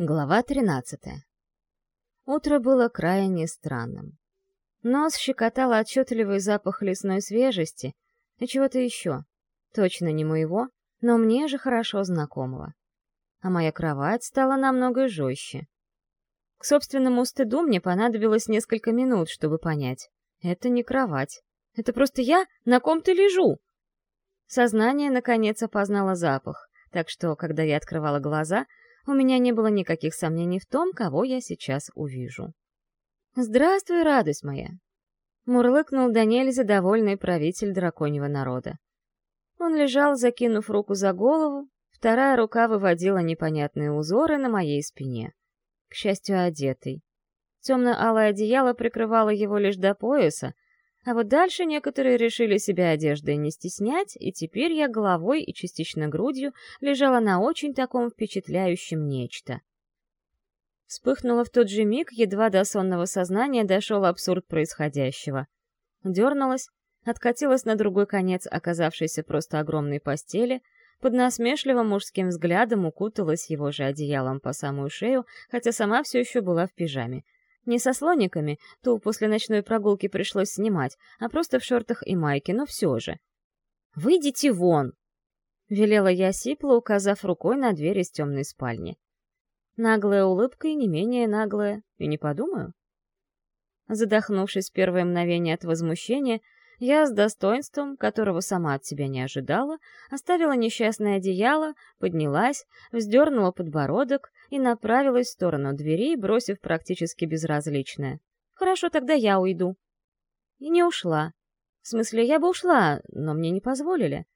Глава 13. Утро было крайне странным. Нос щекотал отчетливый запах лесной свежести и чего-то еще. Точно не моего, но мне же хорошо знакомого. А моя кровать стала намного жестче. К собственному стыду мне понадобилось несколько минут, чтобы понять. Это не кровать. Это просто я на ком-то лежу. Сознание, наконец, опознало запах, так что, когда я открывала глаза — у меня не было никаких сомнений в том, кого я сейчас увижу. «Здравствуй, радость моя!» Мурлыкнул Даниэль, задовольный правитель драконьего народа. Он лежал, закинув руку за голову, вторая рука выводила непонятные узоры на моей спине. К счастью, одетый. Темно-алое одеяло прикрывало его лишь до пояса, а вот дальше некоторые решили себя одеждой не стеснять, и теперь я головой и частично грудью лежала на очень таком впечатляющем нечто. Вспыхнуло в тот же миг, едва до сонного сознания дошел абсурд происходящего. Дернулась, откатилась на другой конец оказавшейся просто огромной постели, под насмешливым мужским взглядом укуталась его же одеялом по самую шею, хотя сама все еще была в пижаме — не со слониками, ту после ночной прогулки пришлось снимать, а просто в шортах и майке, но все же. «Выйдите вон!» — велела я сипло, указав рукой на дверь из темной спальни. Наглая улыбка и не менее наглая, и не подумаю. Задохнувшись первое мгновение от возмущения, я с достоинством, которого сама от себя не ожидала, оставила несчастное одеяло, поднялась, вздернула подбородок и направилась в сторону двери, бросив практически безразличное. «Хорошо, тогда я уйду». И не ушла. В смысле, я бы ушла, но мне не позволили.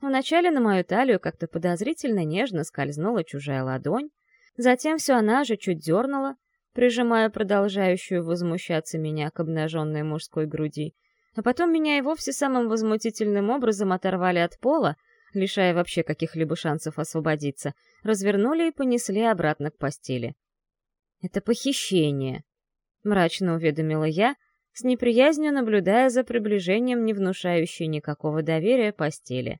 Вначале на мою талию как-то подозрительно нежно скользнула чужая ладонь, затем все она же чуть дернула, прижимая продолжающую возмущаться меня к обнаженной мужской груди, а потом меня и вовсе самым возмутительным образом оторвали от пола, лишая вообще каких-либо шансов освободиться, развернули и понесли обратно к постели. «Это похищение», — мрачно уведомила я, с неприязнью наблюдая за приближением не внушающей никакого доверия постели.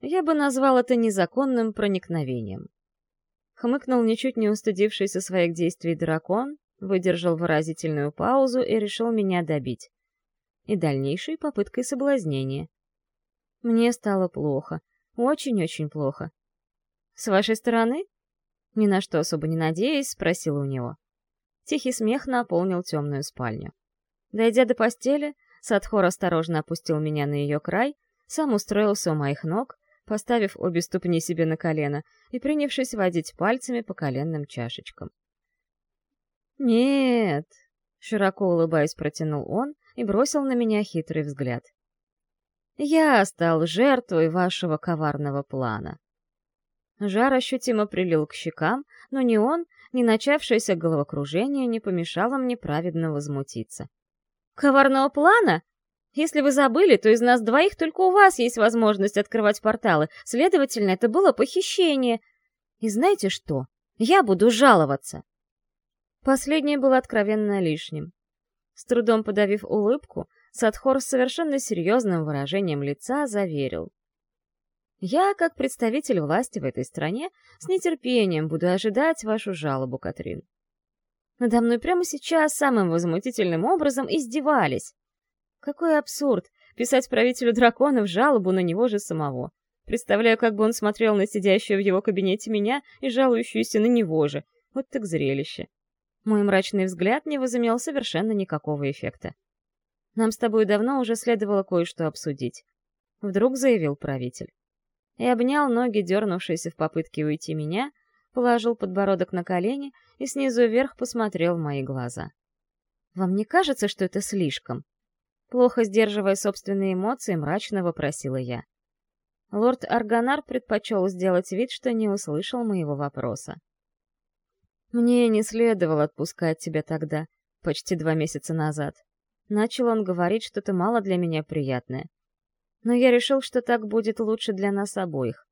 Я бы назвал это незаконным проникновением. Хмыкнул ничуть не устыдившийся своих действий дракон, выдержал выразительную паузу и решил меня добить и дальнейшей попыткой соблазнения. Мне стало плохо, очень-очень плохо. «С вашей стороны?» Ни на что особо не надеясь, спросила у него. Тихий смех наполнил темную спальню. Дойдя до постели, Садхор осторожно опустил меня на ее край, сам устроился у моих ног, поставив обе ступни себе на колено и принявшись водить пальцами по коленным чашечкам. «Нет», — широко улыбаясь, протянул он, и бросил на меня хитрый взгляд. «Я стал жертвой вашего коварного плана». Жар ощутимо прилил к щекам, но ни он, ни начавшееся головокружение не помешало мне праведно возмутиться. «Коварного плана? Если вы забыли, то из нас двоих только у вас есть возможность открывать порталы, следовательно, это было похищение. И знаете что? Я буду жаловаться!» Последнее было откровенно лишним. С трудом подавив улыбку, Садхор с совершенно серьезным выражением лица заверил. «Я, как представитель власти в этой стране, с нетерпением буду ожидать вашу жалобу, Катрин. Надо мной прямо сейчас самым возмутительным образом издевались. Какой абсурд писать правителю драконов жалобу на него же самого. Представляю, как бы он смотрел на сидящую в его кабинете меня и жалующуюся на него же. Вот так зрелище. Мой мрачный взгляд не возымел совершенно никакого эффекта. «Нам с тобой давно уже следовало кое-что обсудить», — вдруг заявил правитель. И обнял ноги, дернувшиеся в попытке уйти меня, положил подбородок на колени и снизу вверх посмотрел в мои глаза. «Вам не кажется, что это слишком?» Плохо сдерживая собственные эмоции, мрачно вопросила я. Лорд Арганар предпочел сделать вид, что не услышал моего вопроса. Мне не следовало отпускать тебя тогда, почти два месяца назад. Начал он говорить что-то мало для меня приятное. Но я решил, что так будет лучше для нас обоих.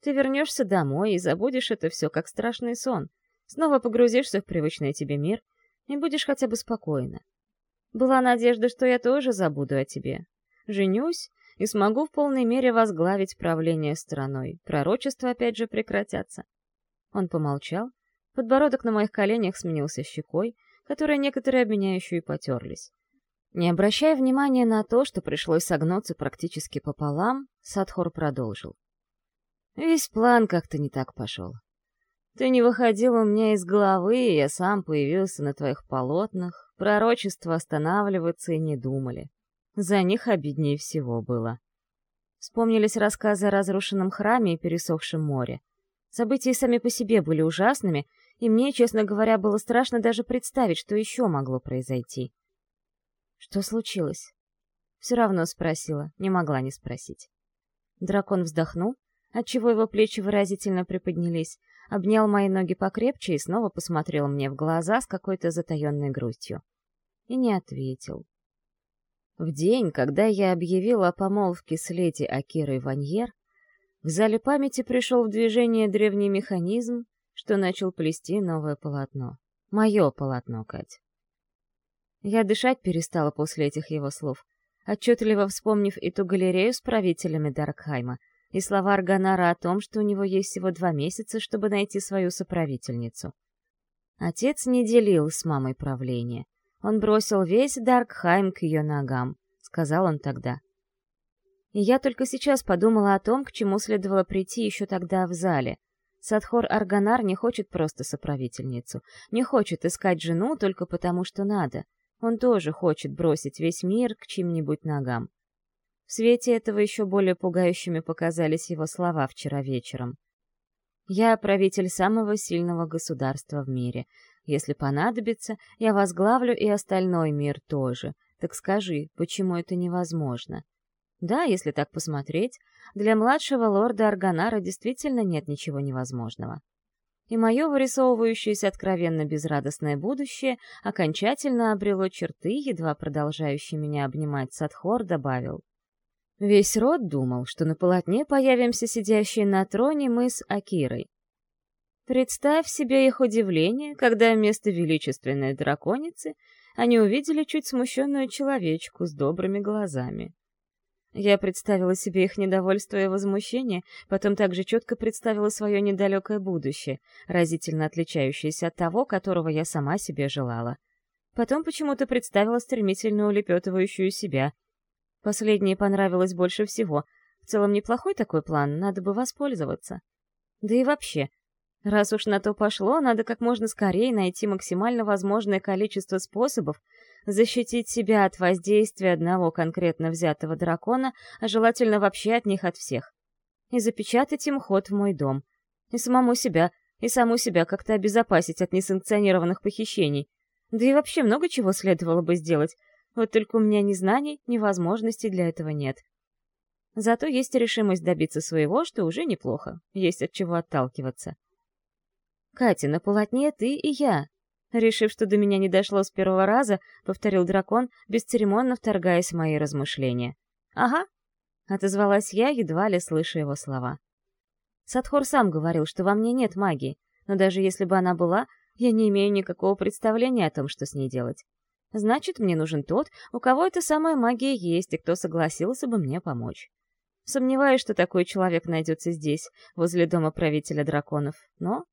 Ты вернешься домой и забудешь это все, как страшный сон. Снова погрузишься в привычный тебе мир и будешь хотя бы спокойно. Была надежда, что я тоже забуду о тебе. Женюсь и смогу в полной мере возглавить правление страной. Пророчества опять же прекратятся. Он помолчал, Подбородок на моих коленях сменился щекой, которой некоторые об меня еще и потерлись. Не обращая внимания на то, что пришлось согнуться практически пополам, Садхор продолжил. Весь план как-то не так пошел. Ты не выходил у меня из головы, и я сам появился на твоих полотнах. Пророчества останавливаться и не думали. За них обиднее всего было. Вспомнились рассказы о разрушенном храме и пересохшем море. События сами по себе были ужасными, и мне, честно говоря, было страшно даже представить, что еще могло произойти. Что случилось? Все равно спросила, не могла не спросить. Дракон вздохнул, отчего его плечи выразительно приподнялись, обнял мои ноги покрепче и снова посмотрел мне в глаза с какой-то затаенной грустью. И не ответил. В день, когда я объявил о помолвке с леди Акирой Ваньер, в зале памяти пришел в движение древний механизм, что начал плести новое полотно. Мое полотно, Кать. Я дышать перестала после этих его слов, отчетливо вспомнив и ту галерею с правителями Даркхайма, и слова Арганара о том, что у него есть всего два месяца, чтобы найти свою соправительницу. Отец не делил с мамой правление. Он бросил весь Даркхайм к ее ногам, сказал он тогда. И я только сейчас подумала о том, к чему следовало прийти еще тогда в зале. Садхор Арганар не хочет просто соправительницу, не хочет искать жену только потому, что надо — он тоже хочет бросить весь мир к чьим-нибудь ногам. В свете этого еще более пугающими показались его слова вчера вечером. «Я правитель самого сильного государства в мире. Если понадобится, я возглавлю и остальной мир тоже. Так скажи, почему это невозможно?» Да, если так посмотреть, для младшего лорда Арганара действительно нет ничего невозможного и мое вырисовывающееся откровенно безрадостное будущее окончательно обрело черты, едва продолжающие меня обнимать Садхор добавил. Весь род думал, что на полотне появимся сидящие на троне мы с Акирой. Представь себе их удивление, когда вместо величественной драконицы они увидели чуть смущенную человечку с добрыми глазами. Я представила себе их недовольство и возмущение, потом также четко представила свое недалекое будущее, разительно отличающееся от того, которого я сама себе желала. Потом почему-то представила стремительно улепетывающую себя. Последнее понравилось больше всего. В целом неплохой такой план, надо бы воспользоваться. Да и вообще, раз уж на то пошло, надо как можно скорее найти максимально возможное количество способов, защитить себя от воздействия одного конкретно взятого дракона, а желательно вообще от них от всех. И запечатать им ход в мой дом. И самому себя, и саму себя как-то обезопасить от несанкционированных похищений. Да и вообще много чего следовало бы сделать. Вот только у меня ни знаний, ни возможностей для этого нет. Зато есть решимость добиться своего, что уже неплохо. Есть от чего отталкиваться. Катя, на полотне ты и я, Решив, что до меня не дошло с первого раза, повторил дракон, бесцеремонно вторгаясь в мои размышления. «Ага», — отозвалась я, едва ли слыша его слова. Садхор сам говорил, что во мне нет магии, но даже если бы она была, я не имею никакого представления о том, что с ней делать. Значит, мне нужен тот, у кого эта самая магия есть, и кто согласился бы мне помочь. Сомневаюсь, что такой человек найдется здесь, возле дома правителя драконов, но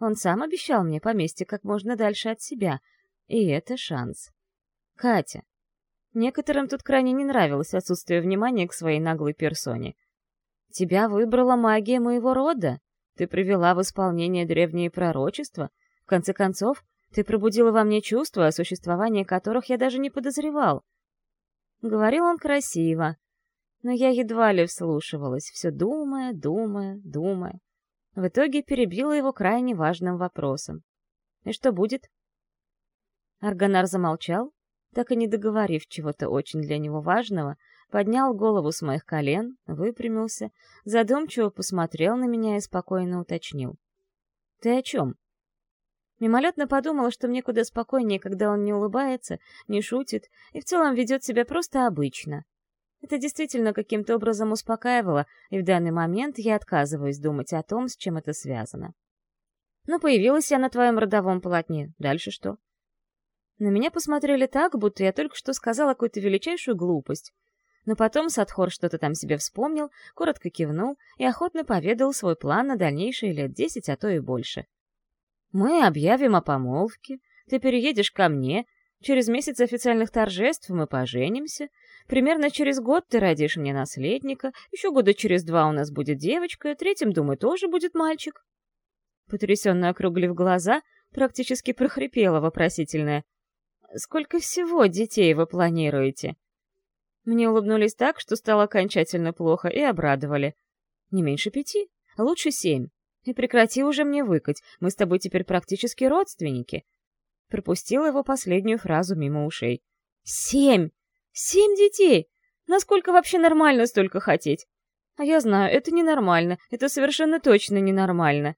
он сам обещал мне поместье как можно дальше от себя, и это шанс. Катя. Некоторым тут крайне не нравилось отсутствие внимания к своей наглой персоне. Тебя выбрала магия моего рода. Ты привела в исполнение древние пророчества. В конце концов, ты пробудила во мне чувства, о существовании которых я даже не подозревал. Говорил он красиво, но я едва ли вслушивалась, все думая, думая, думая. В итоге перебила его крайне важным вопросом. «И что будет?» Арганар замолчал, так и не договорив чего-то очень для него важного, поднял голову с моих колен, выпрямился, задумчиво посмотрел на меня и спокойно уточнил. «Ты о чем?» Мимолетно подумала, что мне куда спокойнее, когда он не улыбается, не шутит и в целом ведет себя просто обычно. Это действительно каким-то образом успокаивало, и в данный момент я отказываюсь думать о том, с чем это связано. Ну, появилась я на твоем родовом полотне. Дальше что? На меня посмотрели так, будто я только что сказала какую-то величайшую глупость. Но потом Садхор что-то там себе вспомнил, коротко кивнул и охотно поведал свой план на дальнейшие лет десять, а то и больше. Мы объявим о помолвке, ты переедешь ко мне, через месяц официальных торжеств мы поженимся, примерно через год ты родишь мне наследника, еще года через два у нас будет девочка, третьим, думаю, тоже будет мальчик. Потрясенно округлив глаза, практически прохрипела вопросительная. «Сколько всего детей вы планируете?» Мне улыбнулись так, что стало окончательно плохо, и обрадовали. «Не меньше пяти, а лучше семь. И прекрати уже мне выкать, мы с тобой теперь практически родственники». Пропустила его последнюю фразу мимо ушей. «Семь! Семь детей! Насколько вообще нормально столько хотеть? А я знаю, это ненормально, это совершенно точно ненормально.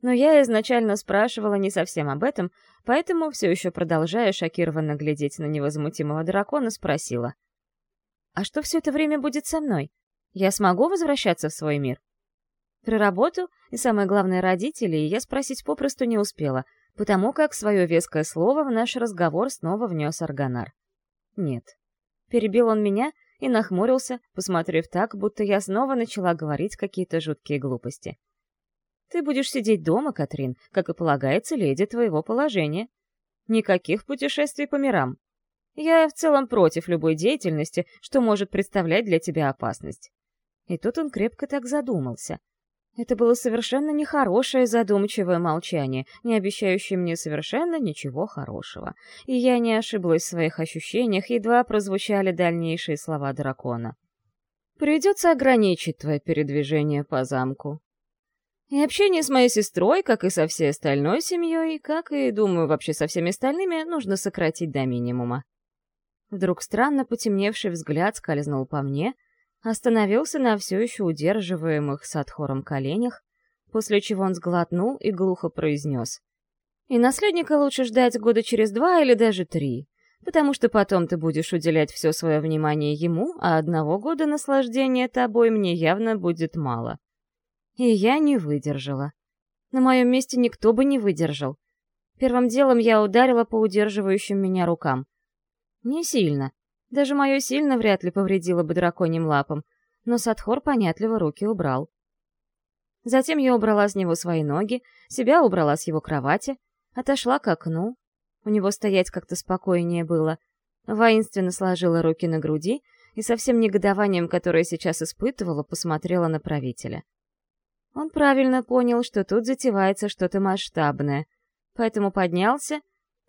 Но я изначально спрашивала не совсем об этом, поэтому, все еще продолжая шокированно глядеть на невозмутимого дракона, спросила. «А что все это время будет со мной? Я смогу возвращаться в свой мир?» Про работу и, самое главное, родителей я спросить попросту не успела, потому как свое веское слово в наш разговор снова внес Арганар. «Нет». Перебил он меня и нахмурился, посмотрев так, будто я снова начала говорить какие-то жуткие глупости. Ты будешь сидеть дома, Катрин, как и полагается леди твоего положения. Никаких путешествий по мирам. Я в целом против любой деятельности, что может представлять для тебя опасность. И тут он крепко так задумался. Это было совершенно нехорошее задумчивое молчание, не обещающее мне совершенно ничего хорошего. И я не ошиблась в своих ощущениях, едва прозвучали дальнейшие слова дракона. «Придется ограничить твое передвижение по замку. И общение с моей сестрой, как и со всей остальной семьей, как и, думаю, вообще со всеми остальными, нужно сократить до минимума. Вдруг странно потемневший взгляд скользнул по мне, остановился на все еще удерживаемых с отхором коленях, после чего он сглотнул и глухо произнес. «И наследника лучше ждать года через два или даже три, потому что потом ты будешь уделять все свое внимание ему, а одного года наслаждения тобой мне явно будет мало». И я не выдержала. На моем месте никто бы не выдержал. Первым делом я ударила по удерживающим меня рукам. Не сильно. Даже мое сильно вряд ли повредило бы драконьим лапам, но Садхор понятливо руки убрал. Затем я убрала с него свои ноги, себя убрала с его кровати, отошла к окну. У него стоять как-то спокойнее было. Воинственно сложила руки на груди и со всем негодованием, которое сейчас испытывала, посмотрела на правителя. Он правильно понял, что тут затевается что-то масштабное, поэтому поднялся,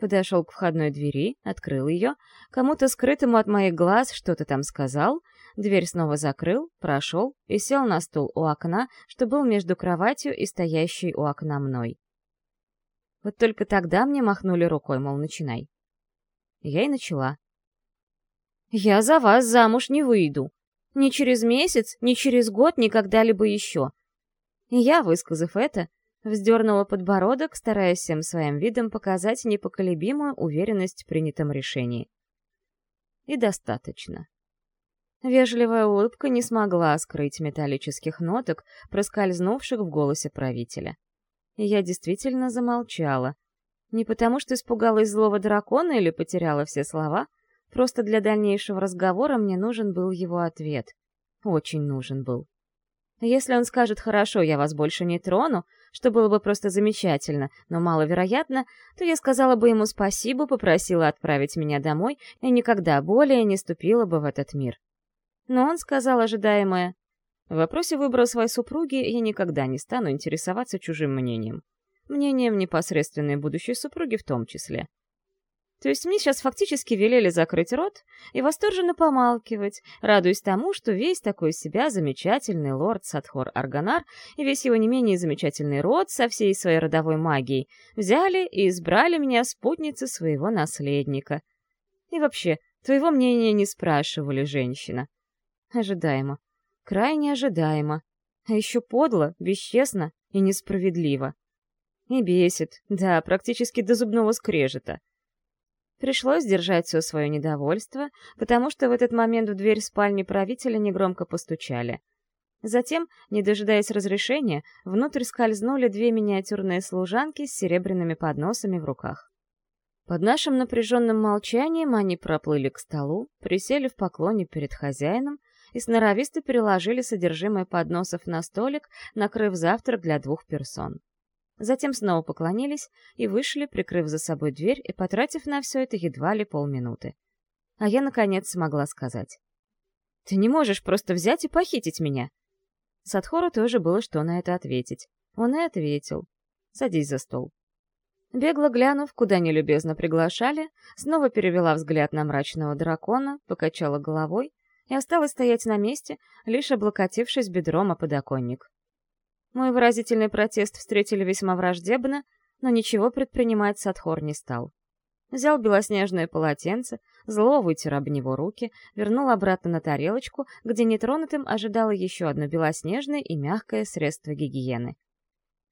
подошел к входной двери, открыл ее, кому-то скрытому от моих глаз что-то там сказал, дверь снова закрыл, прошел и сел на стул у окна, что был между кроватью и стоящей у окна мной. Вот только тогда мне махнули рукой, мол, начинай. Я и начала. «Я за вас замуж не выйду. Ни через месяц, ни через год, ни когда-либо еще. Я, высказав это, вздернула подбородок, стараясь всем своим видом показать непоколебимую уверенность в принятом решении. И достаточно. Вежливая улыбка не смогла скрыть металлических ноток, проскользнувших в голосе правителя. И я действительно замолчала. Не потому что испугалась злого дракона или потеряла все слова, просто для дальнейшего разговора мне нужен был его ответ. Очень нужен был. Если он скажет «хорошо, я вас больше не трону», что было бы просто замечательно, но маловероятно, то я сказала бы ему спасибо, попросила отправить меня домой и никогда более не ступила бы в этот мир. Но он сказал ожидаемое. В вопросе выбора своей супруги я никогда не стану интересоваться чужим мнением. Мнением непосредственной будущей супруги в том числе. То есть мне сейчас фактически велели закрыть рот и восторженно помалкивать, радуясь тому, что весь такой себя замечательный лорд Садхор Арганар и весь его не менее замечательный род со всей своей родовой магией взяли и избрали меня спутницей своего наследника. И вообще, твоего мнения не спрашивали, женщина. Ожидаемо. Крайне ожидаемо. А еще подло, бесчестно и несправедливо. И бесит, да, практически до зубного скрежета. Пришлось держать все свое недовольство, потому что в этот момент в дверь спальни правителя негромко постучали. Затем, не дожидаясь разрешения, внутрь скользнули две миниатюрные служанки с серебряными подносами в руках. Под нашим напряженным молчанием они проплыли к столу, присели в поклоне перед хозяином и сноровисто переложили содержимое подносов на столик, накрыв завтрак для двух персон. Затем снова поклонились и вышли, прикрыв за собой дверь и потратив на все это едва ли полминуты. А я, наконец, смогла сказать. «Ты не можешь просто взять и похитить меня!» Садхору тоже было что на это ответить. Он и ответил. «Садись за стол». Бегло глянув, куда нелюбезно приглашали, снова перевела взгляд на мрачного дракона, покачала головой и осталась стоять на месте, лишь облокотившись бедром о подоконник. Мой выразительный протест встретили весьма враждебно, но ничего предпринимать Садхор не стал. Взял белоснежное полотенце, зло вытер об него руки, вернул обратно на тарелочку, где нетронутым ожидало еще одно белоснежное и мягкое средство гигиены.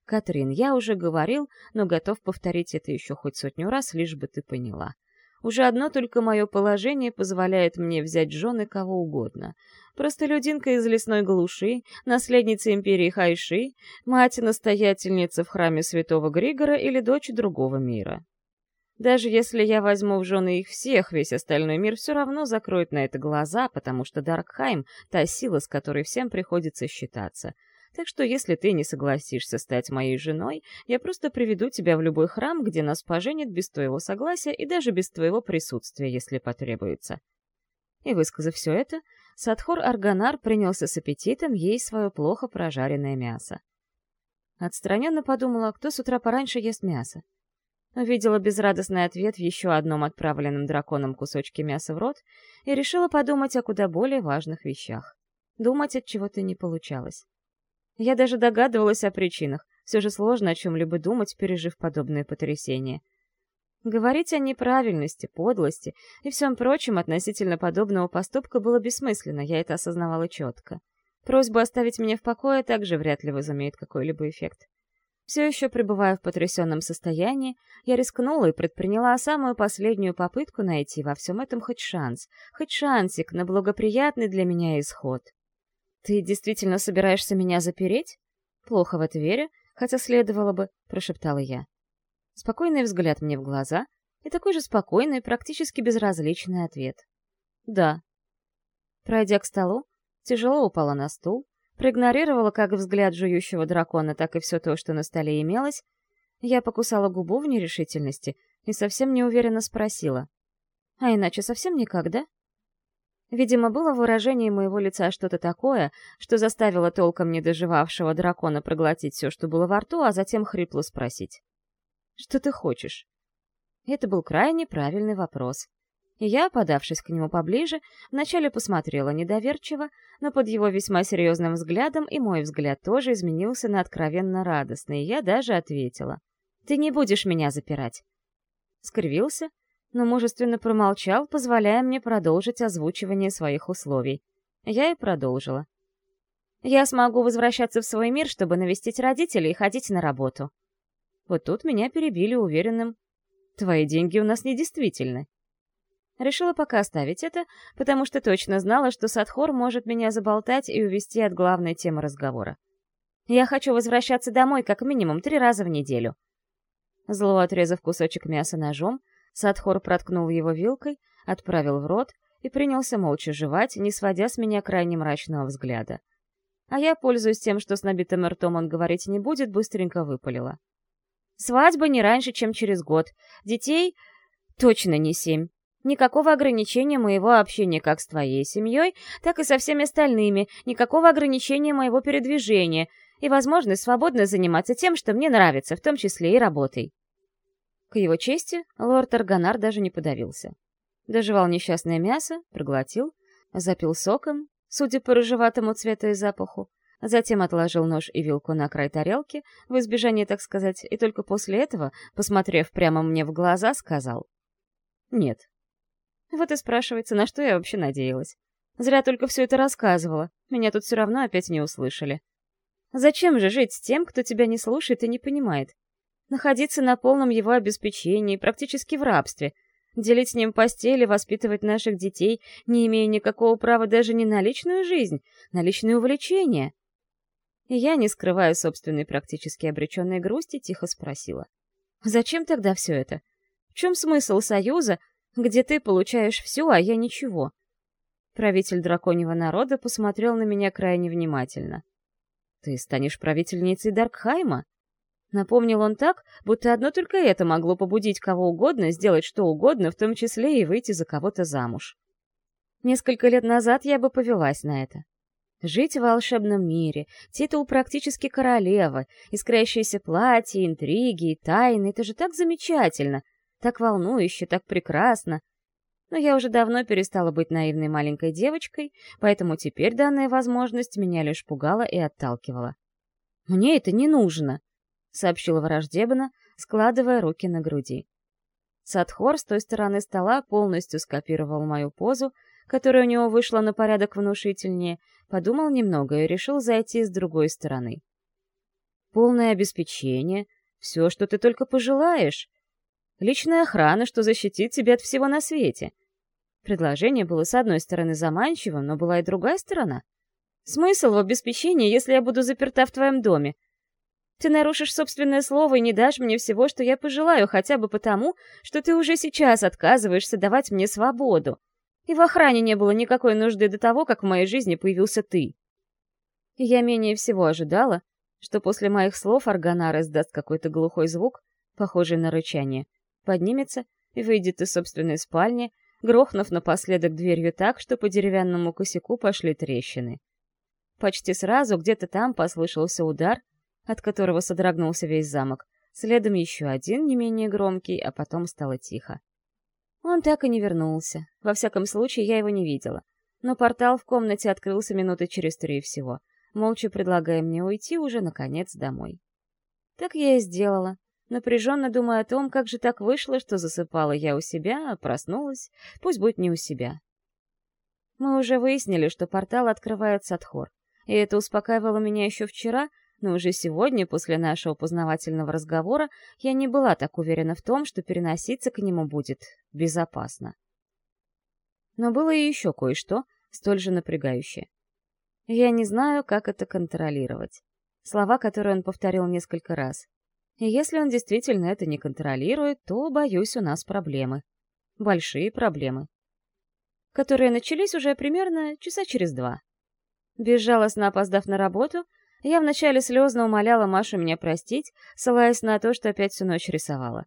«Катрин, я уже говорил, но готов повторить это еще хоть сотню раз, лишь бы ты поняла. Уже одно только мое положение позволяет мне взять жены кого угодно. Простолюдинка из лесной глуши, наследница империи Хайши, мать-настоятельница в храме святого Григора или дочь другого мира. Даже если я возьму в жены их всех, весь остальной мир все равно закроет на это глаза, потому что Даркхайм — та сила, с которой всем приходится считаться — так что если ты не согласишься стать моей женой, я просто приведу тебя в любой храм, где нас поженят без твоего согласия и даже без твоего присутствия, если потребуется». И, высказав все это, Садхор Арганар принялся с аппетитом есть свое плохо прожаренное мясо. Отстраненно подумала, кто с утра пораньше ест мясо. Увидела безрадостный ответ в еще одном отправленном драконом кусочке мяса в рот и решила подумать о куда более важных вещах. Думать от чего-то не получалось. Я даже догадывалась о причинах. Все же сложно о чем-либо думать, пережив подобное потрясение. Говорить о неправильности, подлости и всем прочем относительно подобного поступка было бессмысленно, я это осознавала четко. Просьба оставить меня в покое также вряд ли возымеет какой-либо эффект. Все еще пребывая в потрясенном состоянии, я рискнула и предприняла самую последнюю попытку найти во всем этом хоть шанс, хоть шансик на благоприятный для меня исход. «Ты действительно собираешься меня запереть?» «Плохо в это верю, хотя следовало бы», — прошептала я. Спокойный взгляд мне в глаза и такой же спокойный, практически безразличный ответ. «Да». Пройдя к столу, тяжело упала на стул, проигнорировала как взгляд жующего дракона, так и все то, что на столе имелось. Я покусала губу в нерешительности и совсем неуверенно спросила. «А иначе совсем никогда?» Видимо, было в выражении моего лица что-то такое, что заставило толком недоживавшего дракона проглотить все, что было во рту, а затем хрипло спросить. «Что ты хочешь?» Это был крайне правильный вопрос. И я, подавшись к нему поближе, вначале посмотрела недоверчиво, но под его весьма серьезным взглядом и мой взгляд тоже изменился на откровенно радостный, и я даже ответила. «Ты не будешь меня запирать». Скривился, но мужественно промолчал, позволяя мне продолжить озвучивание своих условий. Я и продолжила. «Я смогу возвращаться в свой мир, чтобы навестить родителей и ходить на работу». Вот тут меня перебили уверенным. «Твои деньги у нас недействительны». Решила пока оставить это, потому что точно знала, что Садхор может меня заболтать и увести от главной темы разговора. «Я хочу возвращаться домой как минимум три раза в неделю». Зло отрезав кусочек мяса ножом, Садхор проткнул его вилкой, отправил в рот и принялся молча жевать, не сводя с меня крайне мрачного взгляда. А я, пользуясь тем, что с набитым ртом он говорить не будет, быстренько выпалила. «Свадьба не раньше, чем через год. Детей точно не семь. Никакого ограничения моего общения как с твоей семьей, так и со всеми остальными, никакого ограничения моего передвижения и возможность свободно заниматься тем, что мне нравится, в том числе и работой. К его чести, лорд Арганар даже не подавился. Доживал несчастное мясо, проглотил, запил соком, судя по рыжеватому цвету и запаху, затем отложил нож и вилку на край тарелки, в избежание, так сказать, и только после этого, посмотрев прямо мне в глаза, сказал «Нет». Вот и спрашивается, на что я вообще надеялась. Зря только все это рассказывала, меня тут все равно опять не услышали. Зачем же жить с тем, кто тебя не слушает и не понимает? Находиться на полном его обеспечении, практически в рабстве, делить с ним постели, воспитывать наших детей, не имея никакого права даже не на личную жизнь, на личные увлечения. И я, не скрывая собственной практически обреченной грусти, тихо спросила. «Зачем тогда все это? В чем смысл союза, где ты получаешь все, а я ничего?» Правитель драконьего народа посмотрел на меня крайне внимательно. «Ты станешь правительницей Даркхайма?» Напомнил он так, будто одно только это могло побудить кого угодно сделать что угодно, в том числе и выйти за кого-то замуж. Несколько лет назад я бы повелась на это. Жить в волшебном мире, титул практически королевы, искрящиеся платья, интриги и тайны — это же так замечательно, так волнующе, так прекрасно. Но я уже давно перестала быть наивной маленькой девочкой, поэтому теперь данная возможность меня лишь пугала и отталкивала. «Мне это не нужно», — сообщила враждебно, складывая руки на груди. Садхор с той стороны стола полностью скопировал мою позу, которая у него вышла на порядок внушительнее, подумал немного и решил зайти с другой стороны. «Полное обеспечение, все, что ты только пожелаешь. Личная охрана, что защитит тебя от всего на свете. Предложение было с одной стороны заманчивым, но была и другая сторона. Смысл в обеспечении, если я буду заперта в твоем доме? Ты нарушишь собственное слово и не дашь мне всего, что я пожелаю, хотя бы потому, что ты уже сейчас отказываешься давать мне свободу. И в охране не было никакой нужды до того, как в моей жизни появился ты. И я менее всего ожидала, что после моих слов Арганар издаст какой-то глухой звук, похожий на рычание, поднимется и выйдет из собственной спальни, грохнув напоследок дверью так, что по деревянному косяку пошли трещины. Почти сразу где-то там послышался удар, от которого содрогнулся весь замок, следом еще один, не менее громкий, а потом стало тихо. Он так и не вернулся, во всяком случае я его не видела, но портал в комнате открылся минуты через три всего, молча предлагая мне уйти уже, наконец, домой. Так я и сделала, напряженно думая о том, как же так вышло, что засыпала я у себя, а проснулась, пусть будет не у себя. Мы уже выяснили, что портал открывает Садхор, и это успокаивало меня еще вчера, но уже сегодня, после нашего познавательного разговора, я не была так уверена в том, что переноситься к нему будет безопасно. Но было и еще кое-что, столь же напрягающее. Я не знаю, как это контролировать. Слова, которые он повторил несколько раз. И если он действительно это не контролирует, то, боюсь, у нас проблемы. Большие проблемы. Которые начались уже примерно часа через два. Безжалостно опоздав на работу, я вначале слезно умоляла Машу меня простить, ссылаясь на то, что опять всю ночь рисовала.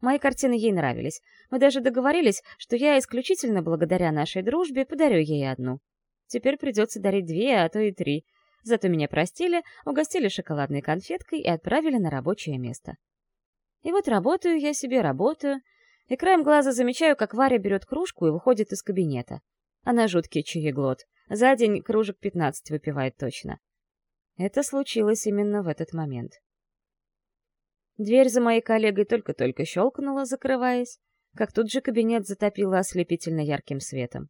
Мои картины ей нравились. Мы даже договорились, что я исключительно благодаря нашей дружбе подарю ей одну. Теперь придется дарить две, а то и три — Зато меня простили, угостили шоколадной конфеткой и отправили на рабочее место. И вот работаю я себе, работаю, и краем глаза замечаю, как Варя берет кружку и выходит из кабинета. Она жуткий чаеглот. За день кружек 15 выпивает точно. Это случилось именно в этот момент. Дверь за моей коллегой только-только щелкнула, закрываясь, как тут же кабинет затопило ослепительно ярким светом.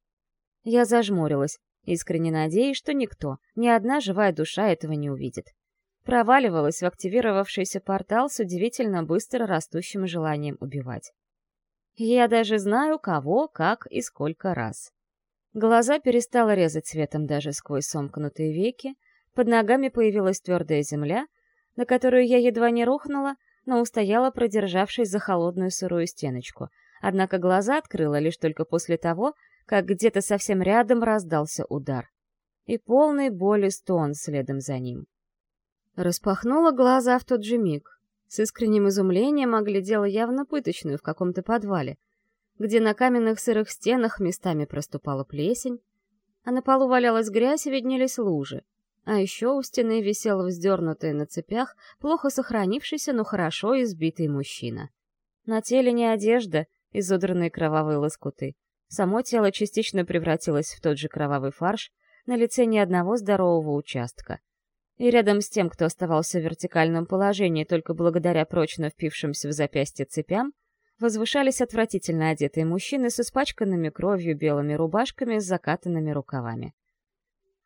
Я зажмурилась, искренне надеясь, что никто, ни одна живая душа этого не увидит. Проваливалась в активировавшийся портал с удивительно быстро растущим желанием убивать. Я даже знаю, кого, как и сколько раз. Глаза перестала резать светом даже сквозь сомкнутые веки, под ногами появилась твердая земля, на которую я едва не рухнула, но устояла, продержавшись за холодную сырую стеночку, однако глаза открыла лишь только после того, как где-то совсем рядом раздался удар. И полный боли стон следом за ним. Распахнула глаза в тот же миг. С искренним изумлением оглядела явно пыточную в каком-то подвале, где на каменных сырых стенах местами проступала плесень, а на полу валялась грязь и виднелись лужи. А еще у стены висел вздернутый на цепях, плохо сохранившийся, но хорошо избитый мужчина. На теле не одежда, изодранные кровавые лоскуты, Само тело частично превратилось в тот же кровавый фарш, на лице ни одного здорового участка. И рядом с тем, кто оставался в вертикальном положении только благодаря прочно впившимся в запястье цепям, возвышались отвратительно одетые мужчины с испачканными кровью белыми рубашками с закатанными рукавами.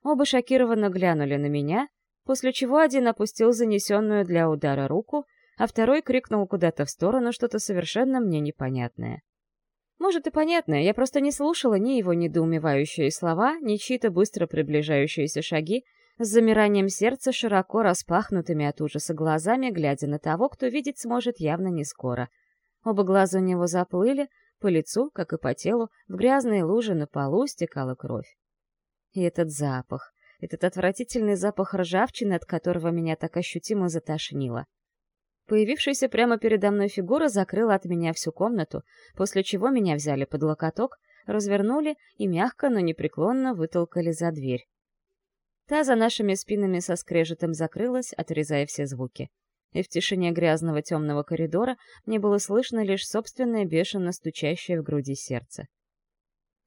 Оба шокированно глянули на меня, после чего один опустил занесенную для удара руку, а второй крикнул куда-то в сторону что-то совершенно мне непонятное. Может и понятно, я просто не слушала ни его недоумевающие слова, ни чьи-то быстро приближающиеся шаги, с замиранием сердца широко распахнутыми от ужаса глазами, глядя на того, кто видеть сможет явно не скоро. Оба глаза у него заплыли, по лицу, как и по телу, в грязные лужи на полу стекала кровь. И этот запах, этот отвратительный запах ржавчины, от которого меня так ощутимо затошнило. Появившаяся прямо передо мной фигура закрыла от меня всю комнату, после чего меня взяли под локоток, развернули и мягко, но непреклонно вытолкали за дверь. Та за нашими спинами со скрежетом закрылась, отрезая все звуки. И в тишине грязного темного коридора мне было слышно лишь собственное бешено стучащее в груди сердце.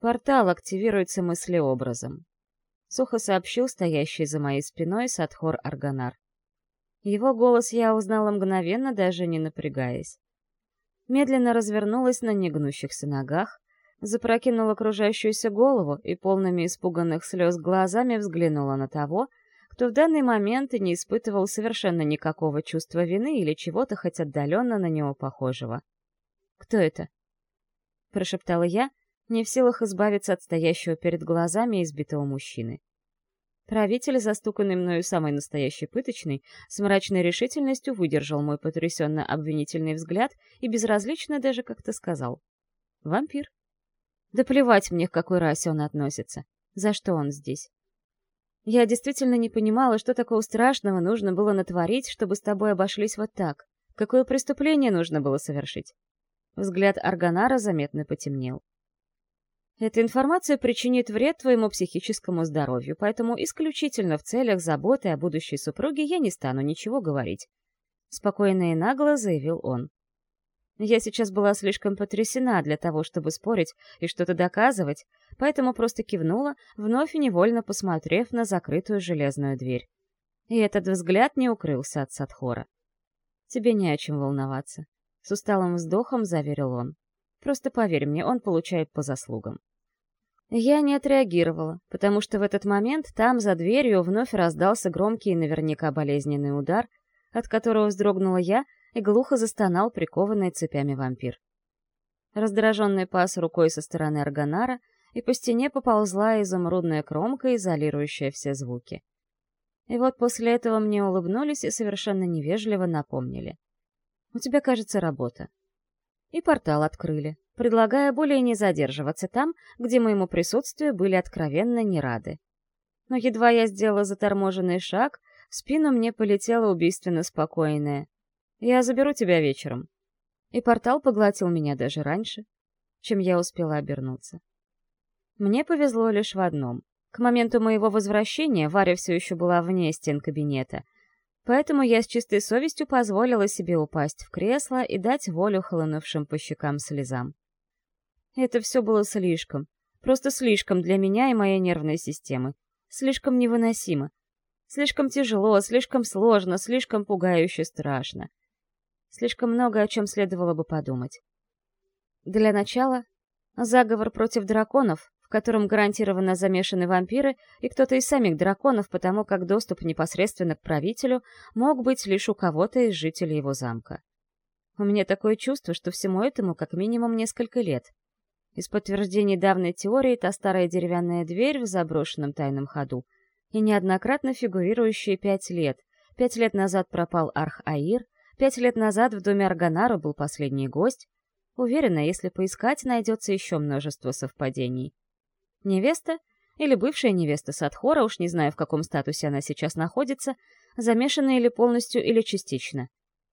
Портал активируется мыслеобразом. Сухо сообщил стоящий за моей спиной Садхор Арганар. Его голос я узнала мгновенно, даже не напрягаясь. Медленно развернулась на негнущихся ногах, запрокинула окружающуюся голову и полными испуганных слез глазами взглянула на того, кто в данный момент и не испытывал совершенно никакого чувства вины или чего-то хоть отдаленно на него похожего. «Кто это?» — прошептала я, не в силах избавиться от стоящего перед глазами избитого мужчины. Правитель, застуканный мною самой настоящей пыточной, с мрачной решительностью выдержал мой потрясенно-обвинительный взгляд и безразлично даже как-то сказал. «Вампир». Да плевать мне, к какой расе он относится. За что он здесь? Я действительно не понимала, что такого страшного нужно было натворить, чтобы с тобой обошлись вот так. Какое преступление нужно было совершить? Взгляд Арганара заметно потемнел. Эта информация причинит вред твоему психическому здоровью, поэтому исключительно в целях заботы о будущей супруге я не стану ничего говорить. Спокойно и нагло заявил он. Я сейчас была слишком потрясена для того, чтобы спорить и что-то доказывать, поэтому просто кивнула, вновь невольно посмотрев на закрытую железную дверь. И этот взгляд не укрылся от Садхора. «Тебе не о чем волноваться», — с усталым вздохом заверил он. Просто поверь мне, он получает по заслугам. Я не отреагировала, потому что в этот момент там, за дверью, вновь раздался громкий и наверняка болезненный удар, от которого вздрогнула я и глухо застонал прикованный цепями вампир. Раздраженный пас рукой со стороны органара, и по стене поползла изумрудная кромка, изолирующая все звуки. И вот после этого мне улыбнулись и совершенно невежливо напомнили. «У тебя, кажется, работа и портал открыли, предлагая более не задерживаться там, где моему присутствию были откровенно не рады. Но едва я сделала заторможенный шаг, в спину мне полетело убийственно спокойное. «Я заберу тебя вечером». И портал поглотил меня даже раньше, чем я успела обернуться. Мне повезло лишь в одном. К моменту моего возвращения Варя все еще была вне стен кабинета — Поэтому я с чистой совестью позволила себе упасть в кресло и дать волю хлынувшим по щекам слезам. Это все было слишком, просто слишком для меня и моей нервной системы. Слишком невыносимо. Слишком тяжело, слишком сложно, слишком пугающе страшно. Слишком много о чем следовало бы подумать. Для начала, заговор против драконов котором гарантированно замешаны вампиры и кто-то из самих драконов, потому как доступ непосредственно к правителю мог быть лишь у кого-то из жителей его замка. У меня такое чувство, что всему этому как минимум несколько лет. Из подтверждений давней теории та старая деревянная дверь в заброшенном тайном ходу и неоднократно фигурирующие пять лет. Пять лет назад пропал Арх-Аир, пять лет назад в доме Арганару был последний гость. Уверена, если поискать, найдется еще множество совпадений. Невеста, или бывшая невеста Садхора, уж не знаю, в каком статусе она сейчас находится, замешана или полностью, или частично.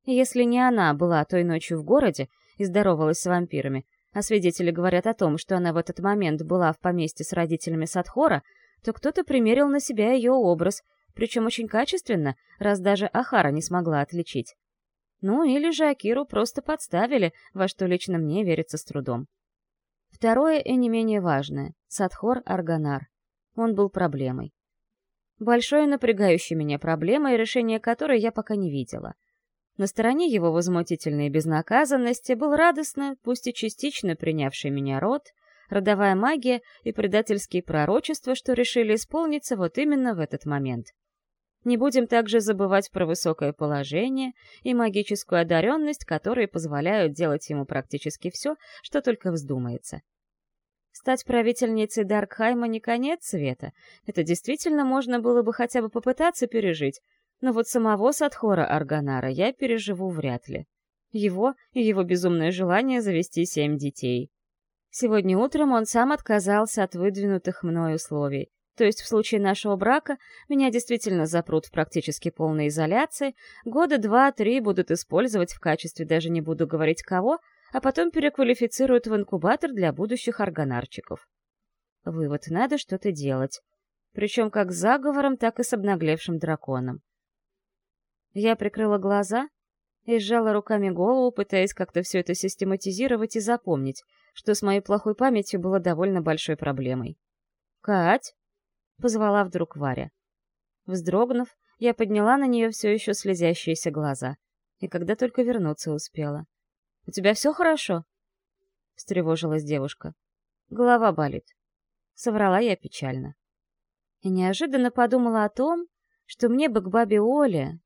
если не она была той ночью в городе и здоровалась с вампирами, а свидетели говорят о том, что она в этот момент была в поместье с родителями Садхора, то кто-то примерил на себя ее образ, причем очень качественно, раз даже Ахара не смогла отличить. Ну, или же Акиру просто подставили, во что лично мне верится с трудом. Второе и не менее важное — Садхор Арганар. Он был проблемой. Большой напрягающей меня проблемой, решение которой я пока не видела. На стороне его возмутительной безнаказанности был радостно, пусть и частично принявший меня род, родовая магия и предательские пророчества, что решили исполниться вот именно в этот момент. Не будем также забывать про высокое положение и магическую одаренность, которые позволяют делать ему практически все, что только вздумается. Стать правительницей Даркхайма не конец света. Это действительно можно было бы хотя бы попытаться пережить. Но вот самого Садхора Арганара я переживу вряд ли. Его и его безумное желание завести семь детей. Сегодня утром он сам отказался от выдвинутых мной условий. То есть в случае нашего брака меня действительно запрут в практически полной изоляции, года два-три будут использовать в качестве даже не буду говорить кого, а потом переквалифицируют в инкубатор для будущих органарчиков. Вывод, надо что-то делать. Причем как с заговором, так и с обнаглевшим драконом. Я прикрыла глаза и сжала руками голову, пытаясь как-то все это систематизировать и запомнить, что с моей плохой памятью было довольно большой проблемой. «Кать!» — позвала вдруг Варя. Вздрогнув, я подняла на нее все еще слезящиеся глаза, и когда только вернуться успела. «У тебя все хорошо?» — встревожилась девушка. «Голова болит». Соврала я печально. И неожиданно подумала о том, что мне бы к бабе Оле,